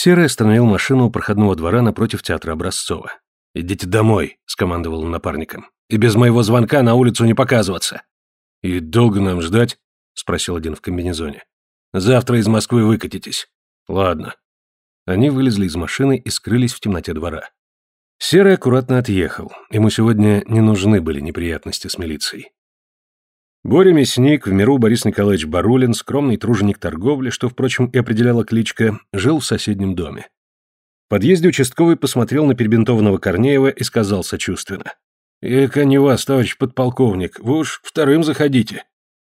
Серый остановил машину у проходного двора напротив театра Образцова. «Идите домой», — скомандовал он напарником. «И без моего звонка на улицу не показываться». «И долго нам ждать?» — спросил один в комбинезоне. «Завтра из Москвы выкатитесь». «Ладно». Они вылезли из машины и скрылись в темноте двора. Серый аккуратно отъехал. Ему сегодня не нужны были неприятности с милицией. Боря Мясник, в миру Борис Николаевич Барулин, скромный труженик торговли, что, впрочем, и определяла кличка, жил в соседнем доме. В подъезде участковый посмотрел на перебинтованного Корнеева и сказал сочувственно. «Эка не вас, товарищ подполковник, вы уж вторым заходите,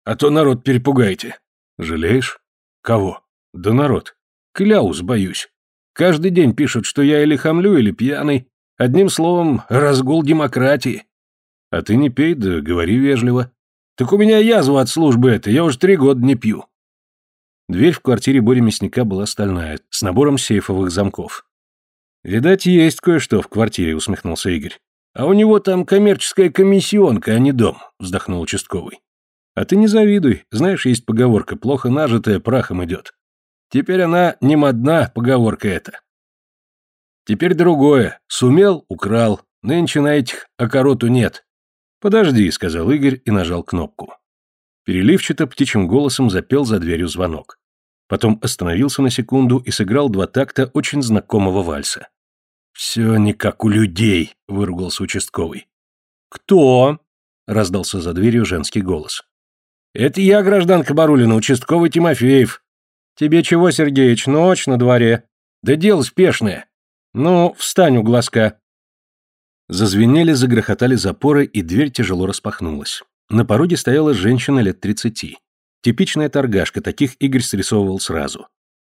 а то народ перепугаете». «Жалеешь?» «Кого?» «Да народ. Кляус, боюсь. Каждый день пишут, что я или хамлю, или пьяный. Одним словом, разгул демократии». «А ты не пей, да говори вежливо». «Так у меня язва от службы этой, я уже три года не пью». Дверь в квартире Бори Мясника была стальная, с набором сейфовых замков. «Видать, есть кое-что в квартире», — усмехнулся Игорь. «А у него там коммерческая комиссионка, а не дом», — вздохнул участковый. «А ты не завидуй. Знаешь, есть поговорка, плохо нажитая прахом идет. Теперь она не модна, поговорка эта. Теперь другое. Сумел — украл. Нынче на этих окороту нет. «Подожди», — сказал Игорь и нажал кнопку. Переливчато птичьим голосом запел за дверью звонок. Потом остановился на секунду и сыграл два такта очень знакомого вальса. «Все не как у людей», — выругался участковый. «Кто?» — раздался за дверью женский голос. «Это я, гражданка Барулина, участковый Тимофеев». «Тебе чего, Сергеич, ночь на дворе?» «Да дело спешное». «Ну, встань у глазка». Зазвенели, загрохотали запоры, и дверь тяжело распахнулась. На пороге стояла женщина лет тридцати. Типичная торгашка, таких Игорь срисовывал сразу.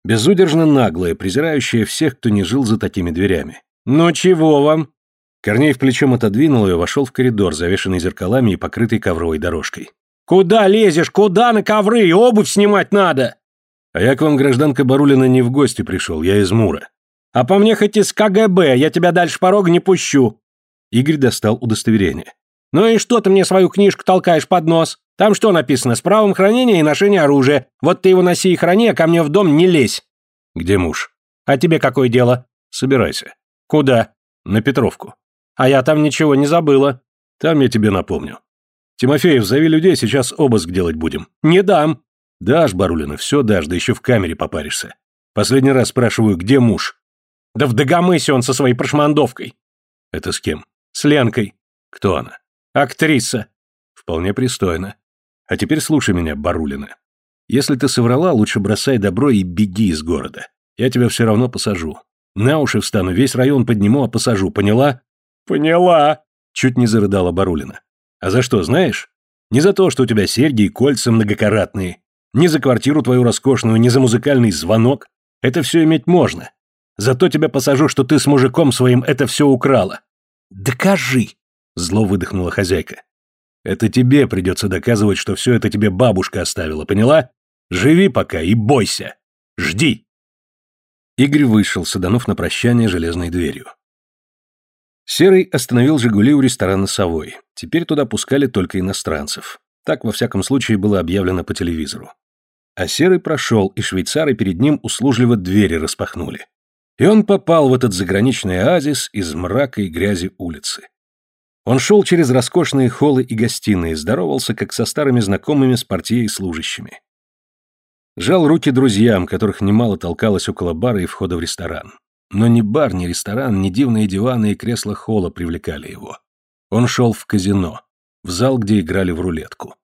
Безудержно наглая, презирающая всех, кто не жил за такими дверями. «Ну чего вам?» Корнеев плечом отодвинул ее, вошел в коридор, завешенный зеркалами и покрытый ковровой дорожкой. «Куда лезешь? Куда на ковры? Обувь снимать надо!» «А я к вам, гражданка Барулина, не в гости пришел, я из Мура». «А по мне хоть из КГБ, я тебя дальше порога не пущу. Игорь достал удостоверение. «Ну и что ты мне свою книжку толкаешь под нос? Там что написано? С правом хранения и ношения оружия. Вот ты его носи и храни, а ко мне в дом не лезь». «Где муж?» «А тебе какое дело?» «Собирайся». «Куда?» «На Петровку». «А я там ничего не забыла». «Там я тебе напомню». «Тимофеев, зови людей, сейчас обыск делать будем». «Не дам». «Дашь, Барулина, все дашь, да еще в камере попаришься. Последний раз спрашиваю, где муж?» «Да в Дагомысе он со своей прошмандовкой». «Это с кем?» С Ленкой. Кто она? Актриса. Вполне пристойно. А теперь слушай меня, Барулина. Если ты соврала, лучше бросай добро и беги из города. Я тебя все равно посажу. На уши встану, весь район подниму, а посажу, поняла? Поняла. Чуть не зарыдала Барулина. А за что, знаешь? Не за то, что у тебя серьги и кольца многокаратные, не за квартиру твою роскошную, не за музыкальный звонок. Это все иметь можно. Зато тебя посажу, что ты с мужиком своим это все украла. «Докажи!» — зло выдохнула хозяйка. «Это тебе придется доказывать, что все это тебе бабушка оставила, поняла? Живи пока и бойся! Жди!» Игорь вышел, саданув на прощание железной дверью. Серый остановил «Жигули» у ресторана «Совой». Теперь туда пускали только иностранцев. Так, во всяком случае, было объявлено по телевизору. А Серый прошел, и швейцары перед ним услужливо двери распахнули. И он попал в этот заграничный оазис из мрака и грязи улицы. Он шел через роскошные холлы и гостиные, здоровался, как со старыми знакомыми с партией служащими. Жал руки друзьям, которых немало толкалось около бара и входа в ресторан. Но ни бар, ни ресторан, ни дивные диваны и кресла холла привлекали его. Он шел в казино, в зал, где играли в рулетку.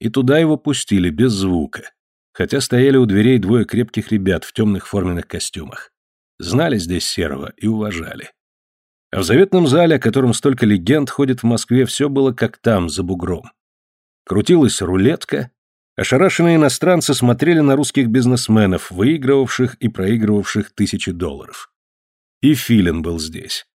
И туда его пустили без звука, хотя стояли у дверей двое крепких ребят в темных форменных костюмах. Знали здесь Серого и уважали. А в заветном зале, о котором столько легенд ходит в Москве, все было как там, за бугром. Крутилась рулетка, ошарашенные иностранцы смотрели на русских бизнесменов, выигрывавших и проигрывавших тысячи долларов. И Филин был здесь.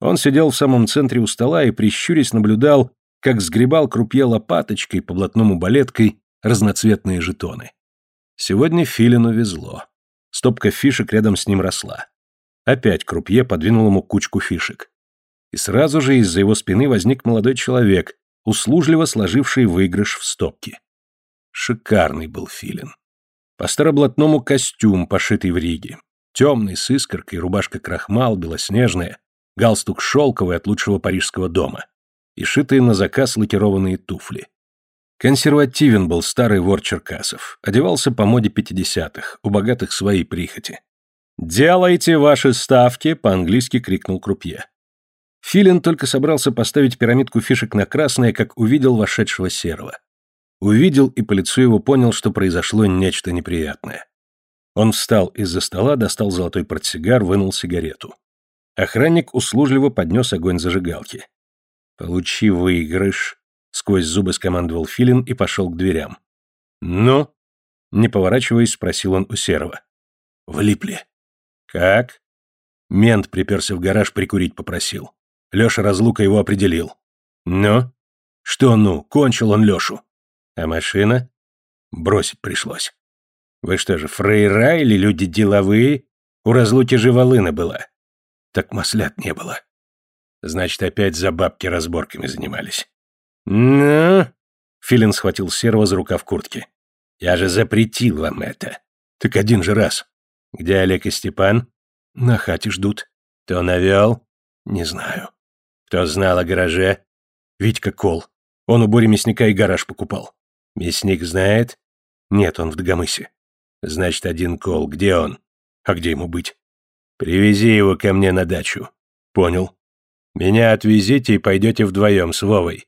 Он сидел в самом центре у стола и, прищурясь, наблюдал, как сгребал крупье лопаточкой по блатному балеткой разноцветные жетоны. Сегодня Филину везло. Стопка фишек рядом с ним росла. Опять крупье подвинул ему кучку фишек. И сразу же из-за его спины возник молодой человек, услужливо сложивший выигрыш в стопке. Шикарный был филин. По староблатному костюм, пошитый в Риге. Темный, с искоркой, рубашка крахмал, белоснежная, галстук шелковый от лучшего парижского дома и шитые на заказ лакированные туфли. Консервативен был старый вор Черкасов, одевался по моде пятидесятых, у богатых свои прихоти. «Делайте ваши ставки!» — по-английски крикнул крупье. Филин только собрался поставить пирамидку фишек на красное, как увидел вошедшего серого. Увидел и по лицу его понял, что произошло нечто неприятное. Он встал из-за стола, достал золотой портсигар, вынул сигарету. Охранник услужливо поднес огонь зажигалки. «Получи выигрыш», — сквозь зубы скомандовал Филин и пошел к дверям. «Ну?» — не поворачиваясь, спросил он у Серого. «Влипли». «Как?» Мент приперся в гараж прикурить попросил. Леша Разлука его определил. «Ну?» «Что ну? Кончил он Лешу». «А машина?» «Бросить пришлось». «Вы что же, фрейра или люди деловые? У Разлуки же волына была». «Так маслят не было». «Значит, опять за бабки разборками занимались». «Ну?» Филин схватил Серого за рукав куртки. «Я же запретил вам это». «Так один же раз». «Где Олег и Степан?» «На хате ждут». «Кто навел?» «Не знаю». «Кто знал о гараже?» «Витька Кол. Он у Бори мясника и гараж покупал». «Мясник знает?» «Нет, он в Дагомысе». «Значит, один Кол. Где он?» «А где ему быть?» «Привези его ко мне на дачу». «Понял». «Меня отвезите и пойдете вдвоем с Вовой.